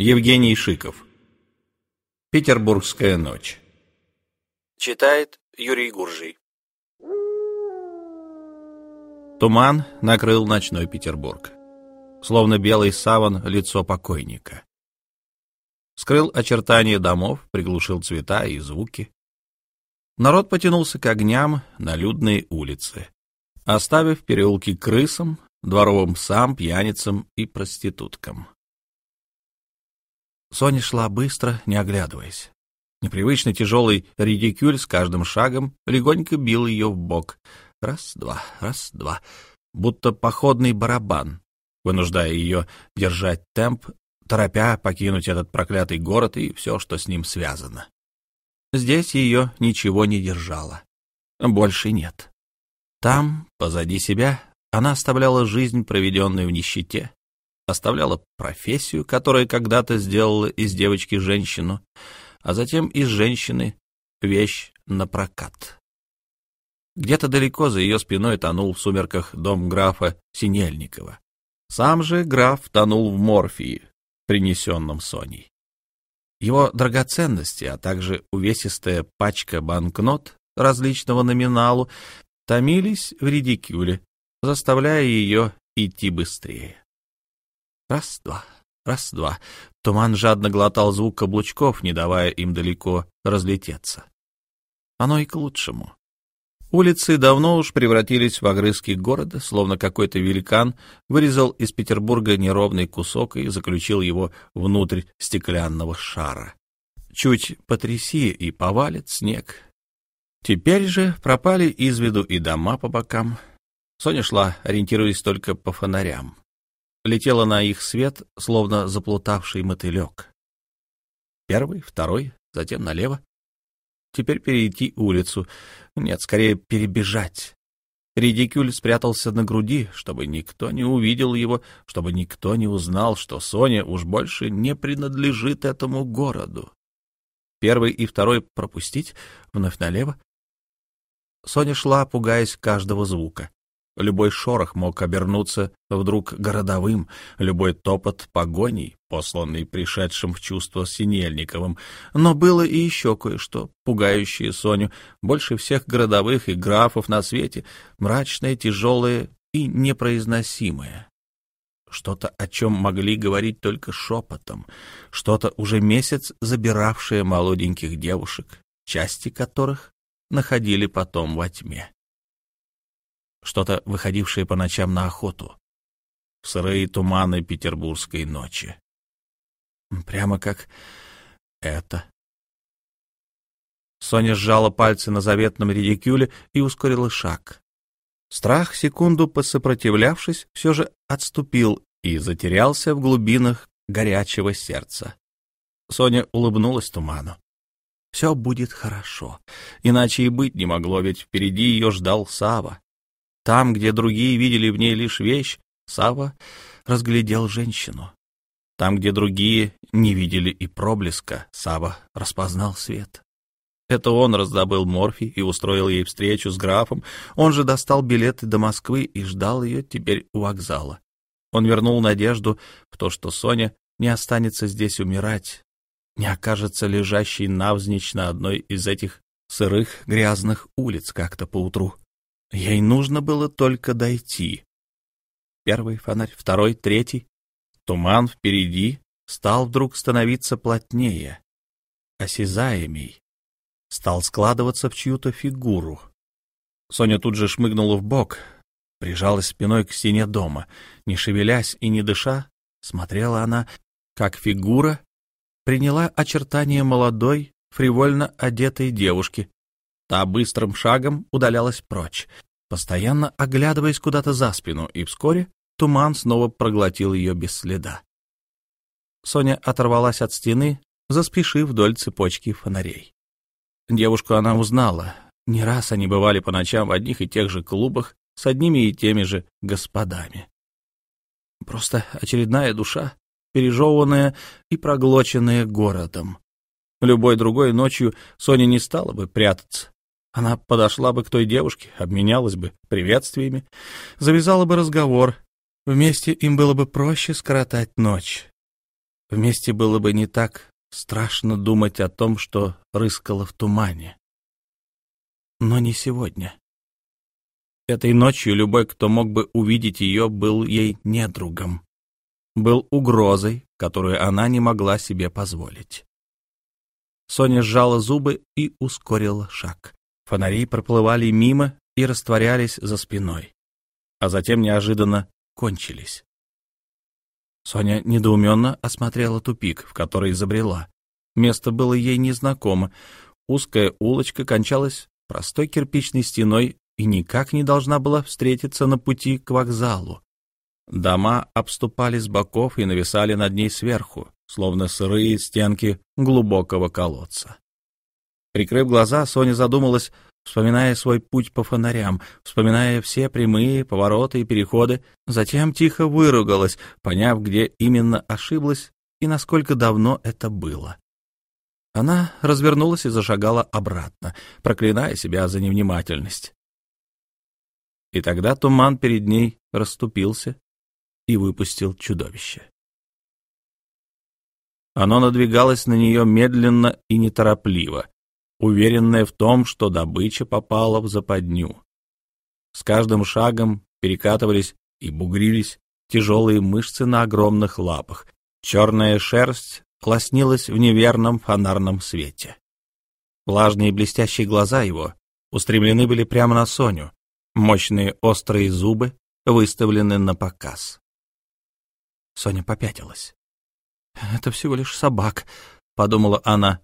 Евгений Шиков. Петербургская ночь. Читает Юрий Гуржий. Туман накрыл ночной Петербург. Словно белый саван лицо покойника. Скрыл очертания домов, приглушил цвета и звуки. Народ потянулся к огням на людные улицы, оставив переулки крысам, дворовым псам, пьяницам и проституткам. Соня шла быстро, не оглядываясь. Непривычно тяжелый редикюль с каждым шагом легонько бил ее в бок. Раз-два, раз-два, будто походный барабан, вынуждая ее держать темп, торопя покинуть этот проклятый город и все, что с ним связано. Здесь ее ничего не держало. Больше нет. Там, позади себя, она оставляла жизнь, проведенную в нищете, оставляла профессию, которая когда-то сделала из девочки женщину, а затем из женщины вещь на прокат. Где-то далеко за ее спиной тонул в сумерках дом графа Синельникова. Сам же граф тонул в морфии, принесенном Соней. Его драгоценности, а также увесистая пачка банкнот различного номиналу томились в редикюле, заставляя ее идти быстрее. Раз-два, раз-два. Туман жадно глотал звук каблучков, не давая им далеко разлететься. Оно и к лучшему. Улицы давно уж превратились в огрызки города, словно какой-то великан вырезал из Петербурга неровный кусок и заключил его внутрь стеклянного шара. Чуть потряси и повалит снег. Теперь же пропали из виду и дома по бокам. Соня шла, ориентируясь только по фонарям летела на их свет, словно заплутавший мотылек. Первый, второй, затем налево. Теперь перейти улицу. Нет, скорее перебежать. Редикюль спрятался на груди, чтобы никто не увидел его, чтобы никто не узнал, что Соня уж больше не принадлежит этому городу. Первый и второй пропустить, вновь налево. Соня шла, пугаясь каждого звука. Любой шорох мог обернуться вдруг городовым, любой топот погоней, посланный пришедшим в чувство Синельниковым. Но было и еще кое-что, пугающее Соню, больше всех городовых и графов на свете, мрачное, тяжелое и непроизносимое. Что-то, о чем могли говорить только шепотом, что-то уже месяц забиравшее молоденьких девушек, части которых находили потом во тьме что-то выходившее по ночам на охоту, сырые туманы петербургской ночи. Прямо как это. Соня сжала пальцы на заветном редикюле и ускорила шаг. Страх, секунду посопротивлявшись, все же отступил и затерялся в глубинах горячего сердца. Соня улыбнулась туману. Все будет хорошо. Иначе и быть не могло, ведь впереди ее ждал Сава. Там, где другие видели в ней лишь вещь, Сава разглядел женщину. Там, где другие не видели и проблеска, Сава распознал свет. Это он раздобыл морфий и устроил ей встречу с графом. Он же достал билеты до Москвы и ждал ее теперь у вокзала. Он вернул надежду в то, что Соня не останется здесь умирать, не окажется лежащей навзничь на одной из этих сырых грязных улиц как-то поутру. Ей нужно было только дойти. Первый фонарь, второй, третий. Туман впереди стал вдруг становиться плотнее, осязаемей. Стал складываться в чью-то фигуру. Соня тут же шмыгнула в бок, прижалась спиной к стене дома. Не шевелясь и не дыша, смотрела она, как фигура приняла очертания молодой, фривольно одетой девушки, Та быстрым шагом удалялась прочь, постоянно оглядываясь куда-то за спину, и вскоре туман снова проглотил ее без следа. Соня оторвалась от стены, заспешив вдоль цепочки фонарей. Девушку она узнала. Не раз они бывали по ночам в одних и тех же клубах с одними и теми же господами. Просто очередная душа, пережеванная и проглоченная городом. Любой другой ночью Соня не стала бы прятаться. Она подошла бы к той девушке, обменялась бы приветствиями, завязала бы разговор. Вместе им было бы проще скоротать ночь. вместе было бы не так страшно думать о том, что рыскало в тумане. Но не сегодня. Этой ночью любой, кто мог бы увидеть ее, был ей недругом. Был угрозой, которую она не могла себе позволить. Соня сжала зубы и ускорила шаг. Фонари проплывали мимо и растворялись за спиной, а затем неожиданно кончились. Соня недоуменно осмотрела тупик, в который забрела. Место было ей незнакомо. Узкая улочка кончалась простой кирпичной стеной и никак не должна была встретиться на пути к вокзалу. Дома обступали с боков и нависали над ней сверху, словно сырые стенки глубокого колодца. Прикрыв глаза, Соня задумалась, вспоминая свой путь по фонарям, вспоминая все прямые повороты и переходы, затем тихо выругалась, поняв, где именно ошиблась и насколько давно это было. Она развернулась и зашагала обратно, проклиная себя за невнимательность. И тогда туман перед ней расступился и выпустил чудовище. Оно надвигалось на нее медленно и неторопливо, уверенное в том, что добыча попала в западню. С каждым шагом перекатывались и бугрились тяжелые мышцы на огромных лапах. Черная шерсть лоснилась в неверном фонарном свете. Влажные блестящие глаза его устремлены были прямо на Соню, Мощные острые зубы выставлены на показ. Соня попятилась. «Это всего лишь собак», — подумала она.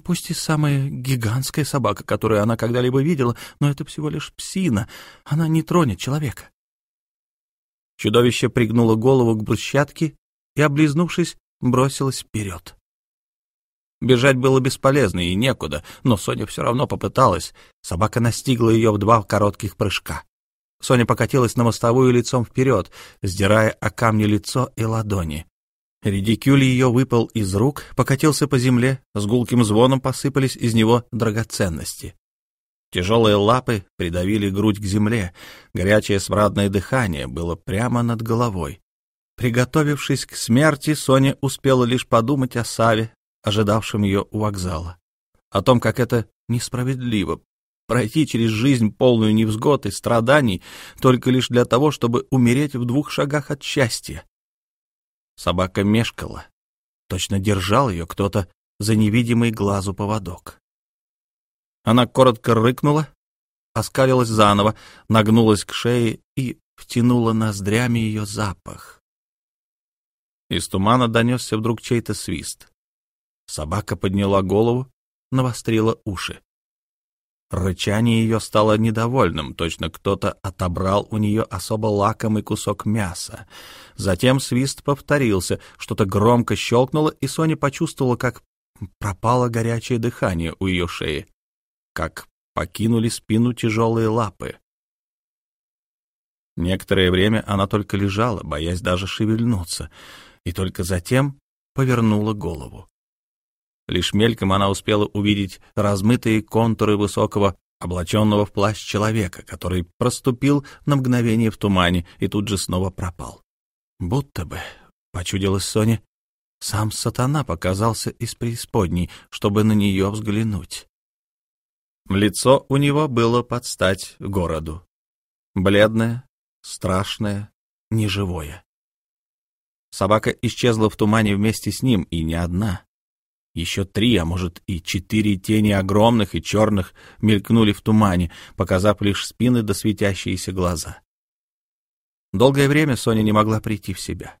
«Пусть и самая гигантская собака, которую она когда-либо видела, но это всего лишь псина. Она не тронет человека». Чудовище пригнуло голову к брусчатке и, облизнувшись, бросилось вперед. Бежать было бесполезно и некуда, но Соня все равно попыталась. Собака настигла ее в два коротких прыжка. Соня покатилась на мостовую лицом вперед, сдирая о камни лицо и ладони. Редикюль ее выпал из рук, покатился по земле, с гулким звоном посыпались из него драгоценности. Тяжелые лапы придавили грудь к земле, горячее смрадное дыхание было прямо над головой. Приготовившись к смерти, Соня успела лишь подумать о Саве, ожидавшим ее у вокзала. О том, как это несправедливо пройти через жизнь полную невзгод и страданий только лишь для того, чтобы умереть в двух шагах от счастья. Собака мешкала. Точно держал ее кто-то за невидимый глазу поводок. Она коротко рыкнула, оскалилась заново, нагнулась к шее и втянула ноздрями ее запах. Из тумана донесся вдруг чей-то свист. Собака подняла голову, навострила уши. Рычание ее стало недовольным, точно кто-то отобрал у нее особо лакомый кусок мяса. Затем свист повторился, что-то громко щелкнуло, и Соня почувствовала, как пропало горячее дыхание у ее шеи, как покинули спину тяжелые лапы. Некоторое время она только лежала, боясь даже шевельнуться, и только затем повернула голову. Лишь мельком она успела увидеть размытые контуры высокого, облаченного в плащ человека, который проступил на мгновение в тумане и тут же снова пропал. Будто бы, почудилась Соне, сам сатана показался из преисподней, чтобы на нее взглянуть. Лицо у него было под стать городу. Бледное, страшное, неживое. Собака исчезла в тумане вместе с ним, и не одна. Еще три, а может и четыре тени огромных и черных мелькнули в тумане, показав лишь спины да светящиеся глаза. Долгое время Соня не могла прийти в себя.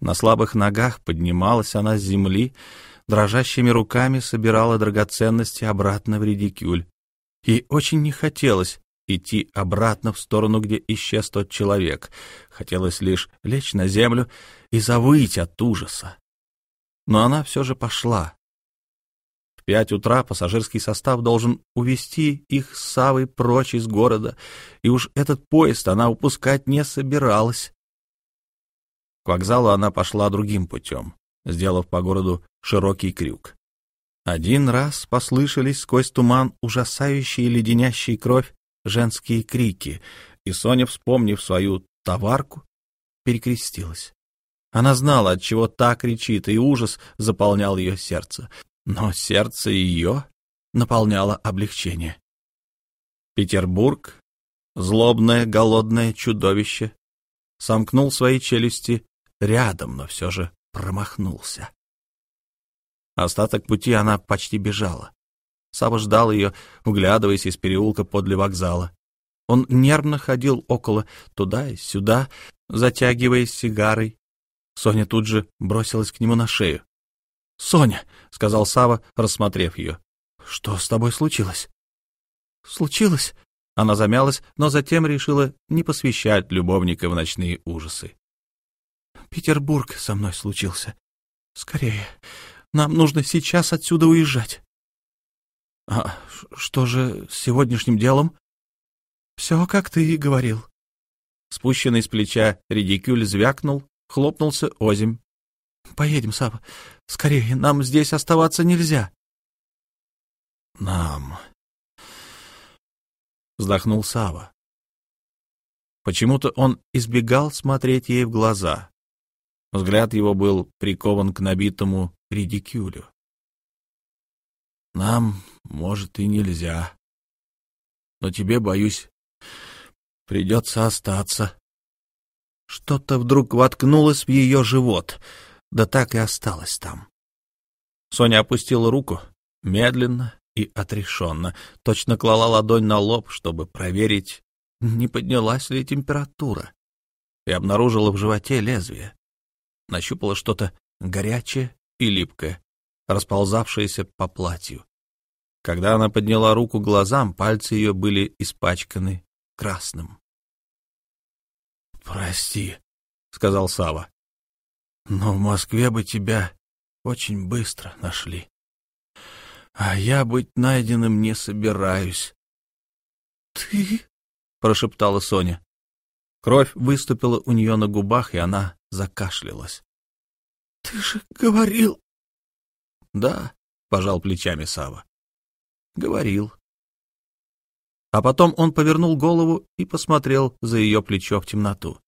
На слабых ногах поднималась она с земли, дрожащими руками собирала драгоценности обратно в редикюль. Ей очень не хотелось идти обратно в сторону, где исчез тот человек. Хотелось лишь лечь на землю и завыть от ужаса но она все же пошла. В пять утра пассажирский состав должен увести их с Савой прочь из города, и уж этот поезд она упускать не собиралась. К вокзалу она пошла другим путем, сделав по городу широкий крюк. Один раз послышались сквозь туман ужасающие леденящие кровь женские крики, и Соня, вспомнив свою товарку, перекрестилась. Она знала, от чего та кричит, и ужас заполнял ее сердце. Но сердце ее наполняло облегчение. Петербург, злобное, голодное чудовище, сомкнул свои челюсти рядом, но все же промахнулся. Остаток пути она почти бежала. Сава ждал ее, углядываясь из переулка подле вокзала. Он нервно ходил около туда и сюда, затягиваясь сигарой. Соня тут же бросилась к нему на шею. — Соня, — сказал Сава, рассмотрев ее, — что с тобой случилось? — Случилось? Она замялась, но затем решила не посвящать любовника в ночные ужасы. — Петербург со мной случился. Скорее, нам нужно сейчас отсюда уезжать. — А что же с сегодняшним делом? — Все, как ты и говорил. Спущенный с плеча редикюль звякнул, хлопнулся озимь. — Поедем, Сава. Скорее, нам здесь оставаться нельзя. — Нам... Вздохнул Сава. Почему-то он избегал смотреть ей в глаза. Взгляд его был прикован к набитому редикюлю. Нам, может, и нельзя. Но тебе, боюсь, придется остаться. Что-то вдруг воткнулось в ее живот, да так и осталось там. Соня опустила руку, медленно и отрешенно, точно клала ладонь на лоб, чтобы проверить, не поднялась ли температура, и обнаружила в животе лезвие. Нащупала что-то горячее и липкое, расползавшееся по платью. Когда она подняла руку глазам, пальцы ее были испачканы красным. «Прости», — сказал Сава, — «но в Москве бы тебя очень быстро нашли. А я быть найденным не собираюсь». «Ты?» — прошептала Соня. Кровь выступила у нее на губах, и она закашлялась. — Ты же говорил... — Да, — пожал плечами Сава. Говорил. А потом он повернул голову и посмотрел за ее плечо в темноту.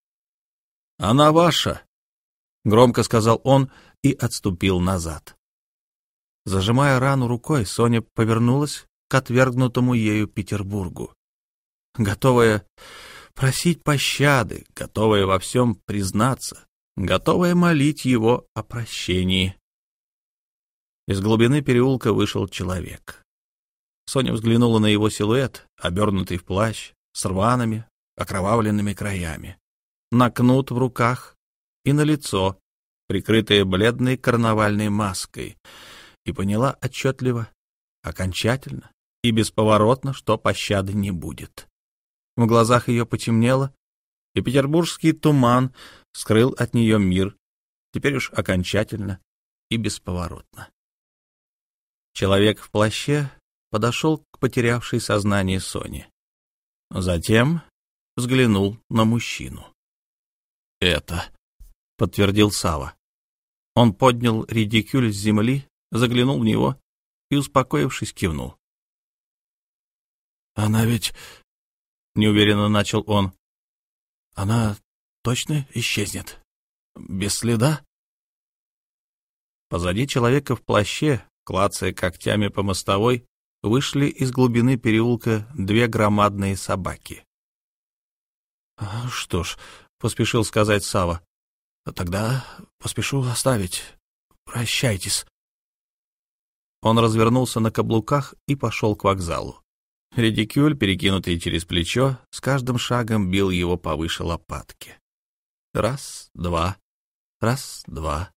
— Она ваша, — громко сказал он и отступил назад. Зажимая рану рукой, Соня повернулась к отвергнутому ею Петербургу. Готовая просить пощады, готовая во всем признаться, готовая молить его о прощении. Из глубины переулка вышел человек. Соня взглянула на его силуэт, обернутый в плащ, с рваными, окровавленными краями, на кнут в руках и на лицо, прикрытое бледной карнавальной маской, и поняла отчетливо, окончательно и бесповоротно, что пощады не будет. В глазах ее потемнело, и петербургский туман скрыл от нее мир, теперь уж окончательно и бесповоротно. Человек в плаще подошел к потерявшей сознание Соне. Затем взглянул на мужчину. «Это», — подтвердил Сава. Он поднял редикюль с земли, заглянул в него и, успокоившись, кивнул. «Она ведь — неуверенно начал он. «Она точно исчезнет? Без следа?» Позади человека в плаще, клацая когтями по мостовой, вышли из глубины переулка две громадные собаки. «А «Что ж», — поспешил сказать Сава, — «тогда поспешу оставить. Прощайтесь». Он развернулся на каблуках и пошел к вокзалу. Редикюль, перекинутый через плечо, с каждым шагом бил его повыше лопатки. Раз, два, раз, два.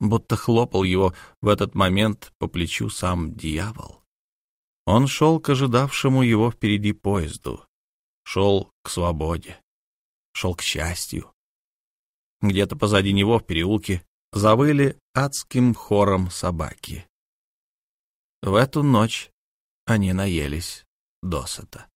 Будто хлопал его в этот момент по плечу сам дьявол. Он шел к ожидавшему его впереди поезду. Шел к свободе. Шел к счастью. Где-то позади него в переулке завыли адским хором собаки. В эту ночь они наелись досыта.